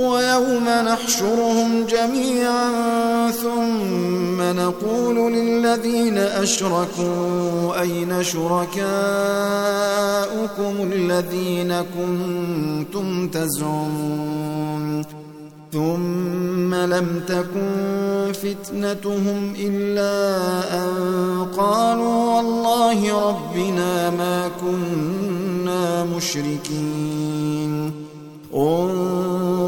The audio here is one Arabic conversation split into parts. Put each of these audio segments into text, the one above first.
ويوم نحشرهم جميعا ثم نقول للذين أشركوا أين شركاؤكم الذين كنتم تزعمون ثم لم تكن فتنتهم إلا أن قالوا والله ربنا ما كنا مشركين.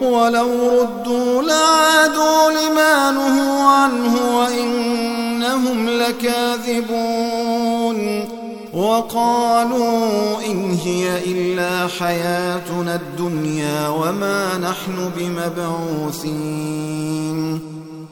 ولو ردوا لعادوا لما نهوا عنه وإنهم لكاذبون وقالوا إن هي إلا حياتنا الدنيا وما نحن بمبعوثين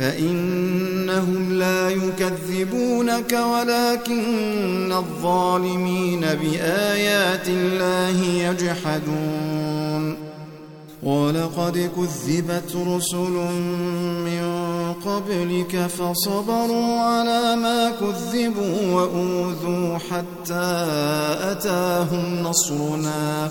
فإنهم لا يكذبونك ولكن الظالمين بآيات الله يجحدون. ولقد كذبت رسل من قبلك فصبروا على ما كذبوا وأوذوا حتى أتاهم نصرنا.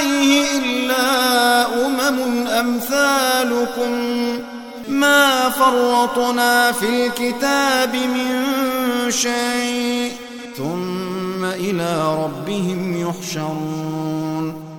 بجناحيه إلا أمم أمثالكم ما فرطنا في الكتاب من شيء ثم إلى ربهم يحشرون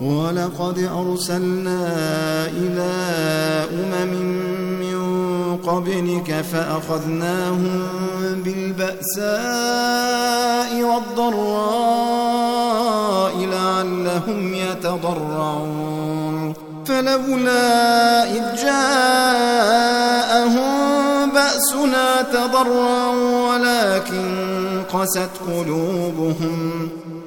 ولقد أرسلنا إلى أمم من قبلك فأخذناهم بالبأساء والضراء لعلهم يتضرعون. فلولا إذ جاءهم بأسنا تضرعوا ولكن قست قلوبهم.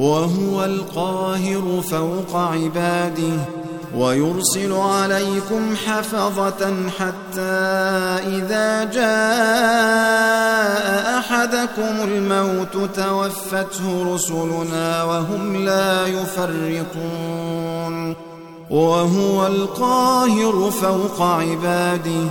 وهو القاهر فوق عباده ويرسل عليكم حفظة حتى إذا جاء أحدكم الموت توفته رسلنا وهم لا يفرطون. وهو القاهر فوق عباده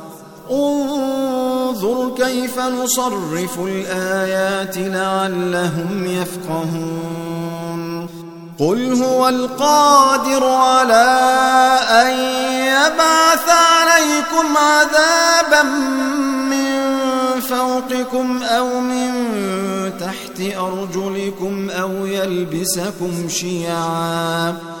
انظر كيف نصرف الآيات لعلهم يفقهون. قل هو القادر على أن يبعث عليكم عذابا من فوقكم أو من تحت أرجلكم أو يلبسكم شيعاً.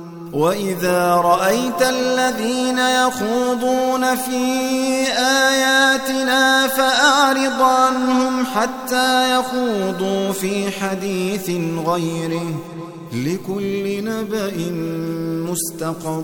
وإذا رأيت الذين يخوضون في آياتنا فأعرض عنهم حتى يخوضوا في حديث غيره لكل نبأ مستقر.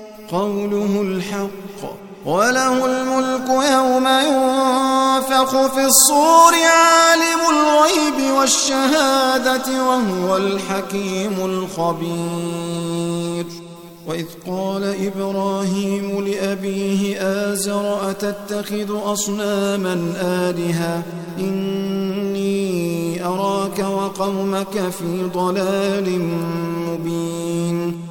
قوله الحق وله الملك يوم ينفخ في الصور عالم الغيب والشهادة وهو الحكيم الخبير. وإذ قال إبراهيم لأبيه آزر أتتخذ أصناما آلهة؟ إني أراك وقومك في ضلال مبين.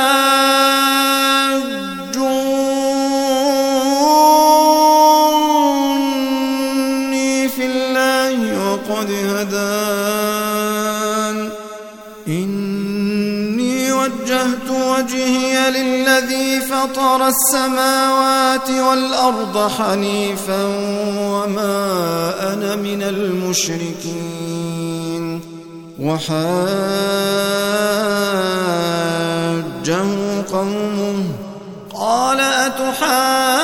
للذي فطر السماوات والأرض حنيفا وما أنا من المشركين وحاجه قومه قال أتحاجوني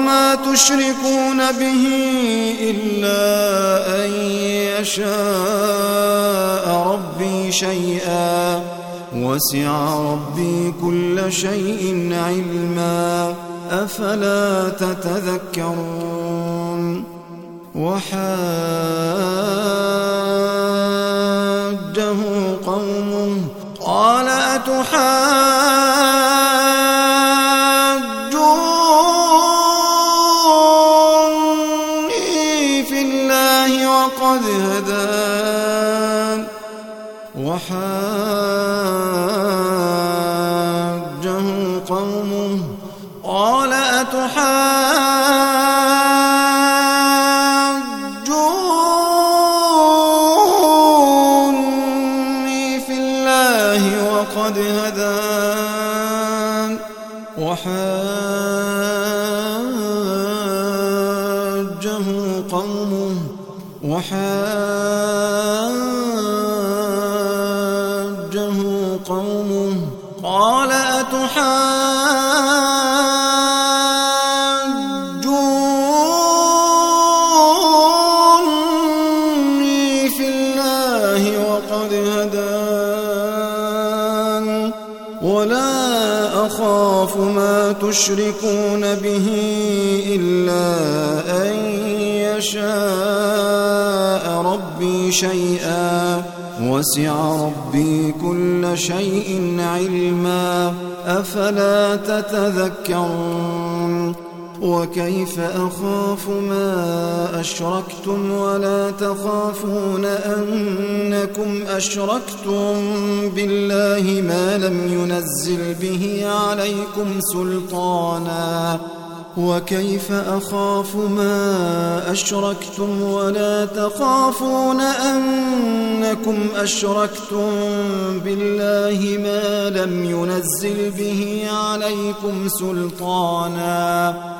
ما تشركون به إلا أن يشاء ربي شيئا. وسع ربي كل شيء علما. أفلا تتذكرون؟ وحاجه قومه. قال أتحاجوني ما تشركون به إلا أن يشاء ربي شيئا. وسع ربي كل شيء علما. أفلا تتذكرون وكيف أخاف ما أشركتم ولا تخافون أنكم أشركتم بالله ما لم ينزل به عليكم سلطانا؟ وكيف أخاف ما أشركتم ولا تخافون أنكم أشركتم بالله ما لم ينزل به عليكم سلطانا؟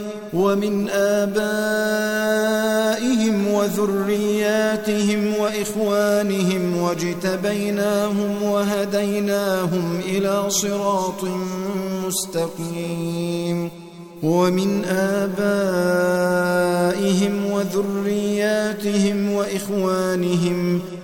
ومن آبائهم وذرياتهم وإخوانهم واجتبيناهم وهديناهم إلى صراط مستقيم. ومن آبائهم وذرياتهم وإخوانهم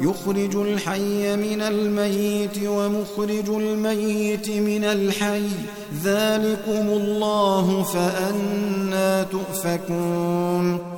يخرج الحي من الميت ومخرج الميت من الحي. ذلكم الله فأنا تؤفكون.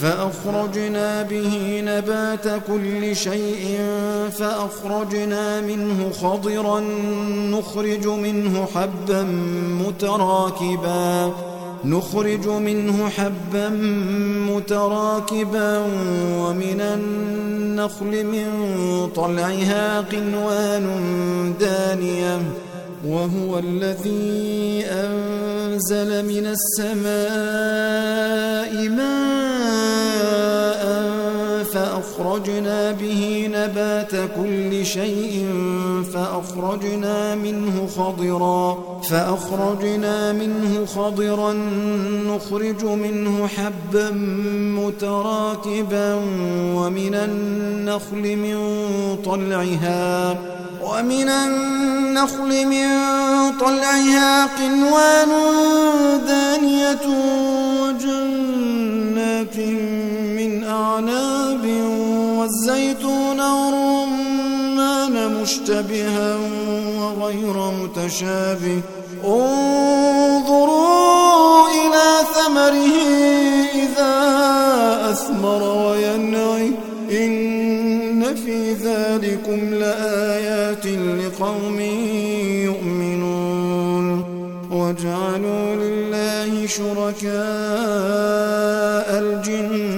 فأخرجنا به نبات كل شيء فأخرجنا منه خضرا نخرج منه حبا متراكبا نخرج منه حبا متراكبا ومن النخل من طلعها قنوان دانية وهو الذي أنزل من السماء ماء فأخرجنا به نبات كل شيء فأخرجنا منه خضرا فأخرجنا منه خضرا نخرج منه حبا متراكبا ومن النخل من طلعها ومن النخل من طلعها قنوان دانية وجنات من أعناب والزيتون والرمان مشتبها وغير متشابه. انظروا إلى ثمره إذا أثمر وينعي. إن في ذلكم لآيات لقوم يؤمنون. وجعلوا لله شركاء الجن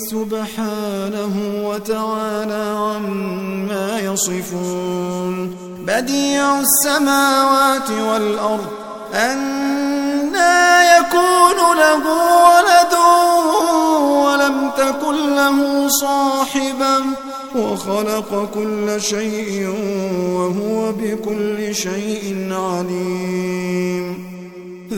سبحانه وتعالى عما يصفون. بديع السماوات والأرض أنا يكون له ولد ولم تكن له صاحبا وخلق كل شيء وهو بكل شيء عليم.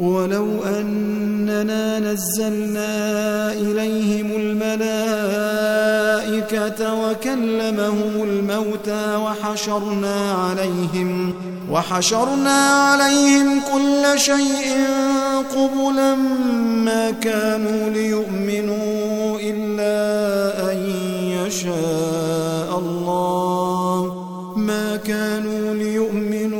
ولو أننا نزلنا إليهم الملائكة وكلمهم الموتى وحشرنا عليهم وحشرنا عليهم كل شيء قبلا ما كانوا ليؤمنوا إلا أن يشاء الله. ما كانوا ليؤمنوا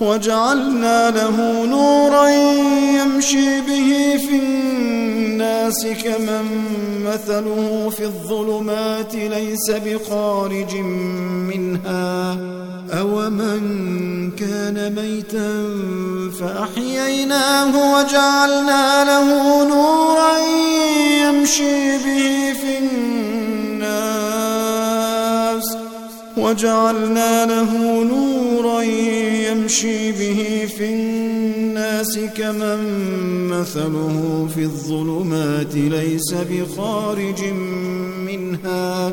وجعلنا له نورا يمشي به في الناس كمن مثله في الظلمات ليس بخارج منها. أومن كان ميتا فأحييناه وجعلنا له نورا يمشي به في الناس وجعلنا له نورا يمشي به في الناس كمن مثله في الظلمات ليس بخارج منها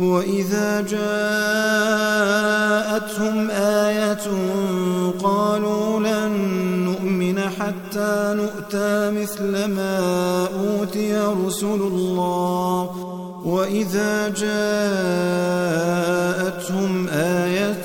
وإذا جاءتهم آية قالوا لن نؤمن حتى نؤتى مثل ما أوتي رسل الله. وإذا جاءتهم آية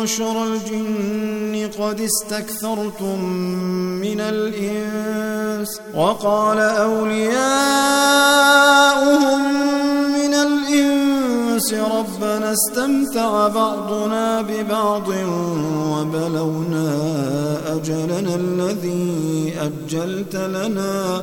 معشر الجن قد استكثرتم من الإنس وقال أولياؤهم من الإنس ربنا استمتع بعضنا ببعض وبلونا أجلنا الذي أجلت لنا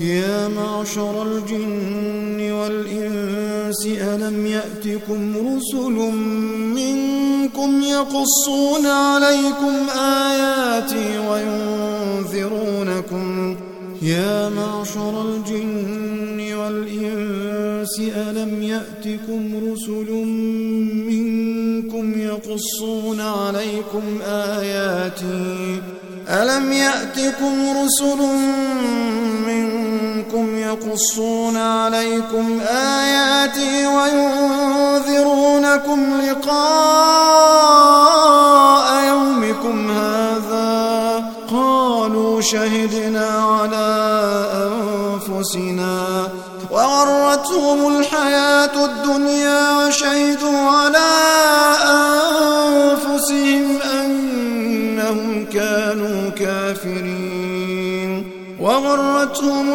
يا معشر الجن والإنس ألم يأتكم رسل منكم يقصون عليكم آياتي وينذرونكم؟ يا معشر الجن والإنس ألم يأتكم رسل منكم يقصون عليكم آياتي؟ ألم يأتكم رسل منكم يقصون عليكم آياتي وينذرونكم لقاء يومكم هذا قالوا شهدنا على أنفسنا وغرتهم الحياة الدنيا وشهدوا على أنفسهم أنهم كانوا كافرين وغرتهم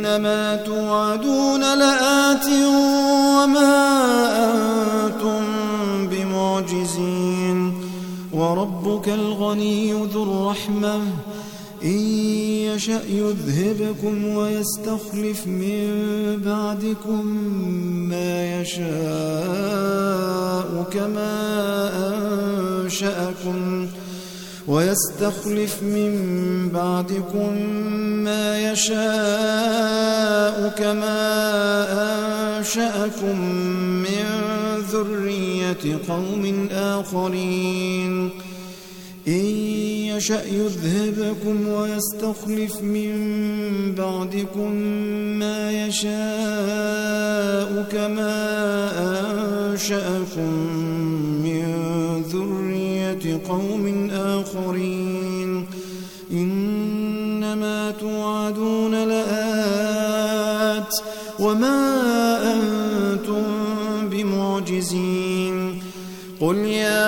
إنما توعدون لآت وما أنتم بمعجزين وربك الغني ذو الرحمة إن يشأ يذهبكم ويستخلف من بعدكم ما يشاء كما أنشأكم ويستخلف من بعدكم ما يشاء كما أنشأكم من ذرية قوم آخرين. إن يشأ يذهبكم ويستخلف من بعدكم ما يشاء كما أنشأكم من ذرية قوم آخرين. إنما توعدون لآت وما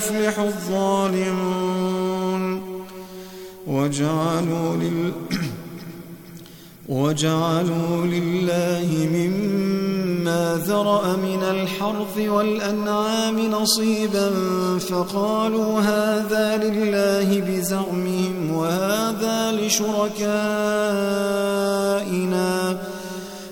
يفلح الظالمون. وجعلوا لل وجعلوا لله مما ذرأ من الحرث والأنعام نصيبا فقالوا هذا لله بزعمهم وهذا لشركائنا.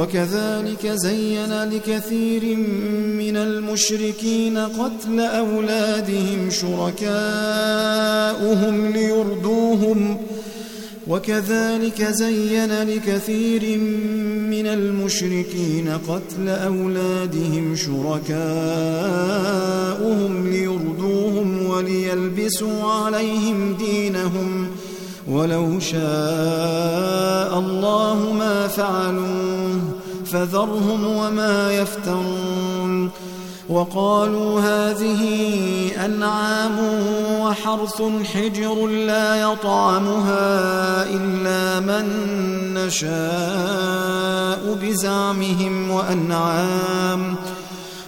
وكذلك زين لكثير من المشركين قتل أولادهم شركاؤهم ليردوهم. وكذلك زين لكثير من المشركين قتل أولادهم شركاؤهم ليردوهم وليلبسوا عليهم دينهم. ولو شاء الله ما فعلوه فذرهم وما يفترون وقالوا هذه أنعام وحرث حجر لا يطعمها إلا من نشاء بزعمهم وأنعام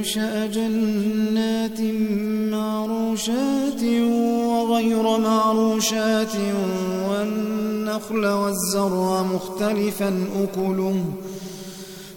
أنشأ جنات معروشات وغير معروشات والنخل والزرع مختلفا أكله.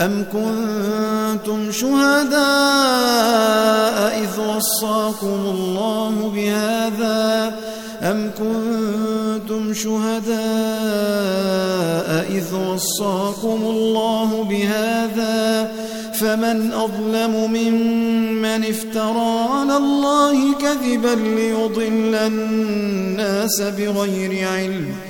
أم كنتم شهداء إذ وصاكم الله بهذا؟ أم كنتم شهداء إذ وصاكم الله بهذا؟ فمن أظلم ممن افترى على الله كذبا ليضل الناس بغير علم.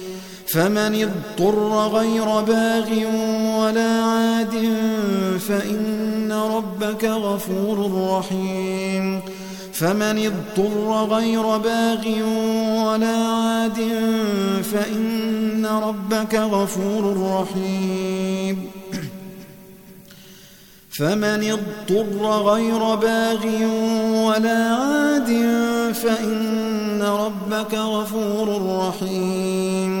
فمن اضطر غير باغ ولا عاد فإن ربك غفور رحيم. فمن اضطر غير باغ ولا عاد فإن ربك غفور رحيم. فمن اضطر غير باغ ولا عاد فإن ربك غفور رحيم.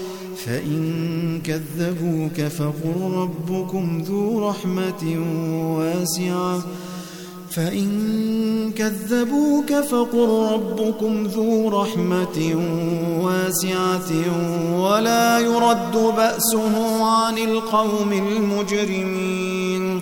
فإن كذبوك فقل ربكم ذو رحمة واسعة. فإن كذبوك فقل ربكم ذو رحمة واسعة. ولا يرد بأسه عن القوم المجرمين.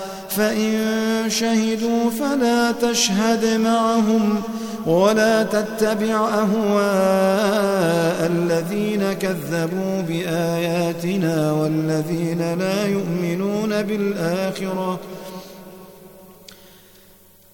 فإن شهدوا فلا تشهد معهم ولا تتبع أهواء الذين كذبوا بآياتنا والذين لا يؤمنون بالآخرة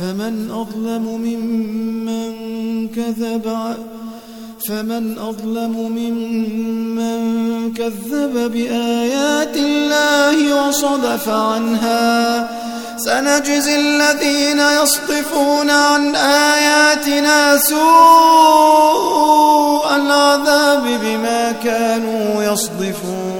فمن أظلم ممن كذب فمن أظلم ممن كذب بآيات الله وصدف عنها. سنجزي الذين يصطفون عن آياتنا سوء العذاب بما كانوا يصدفون.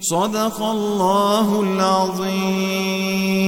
صدق الله العظيم.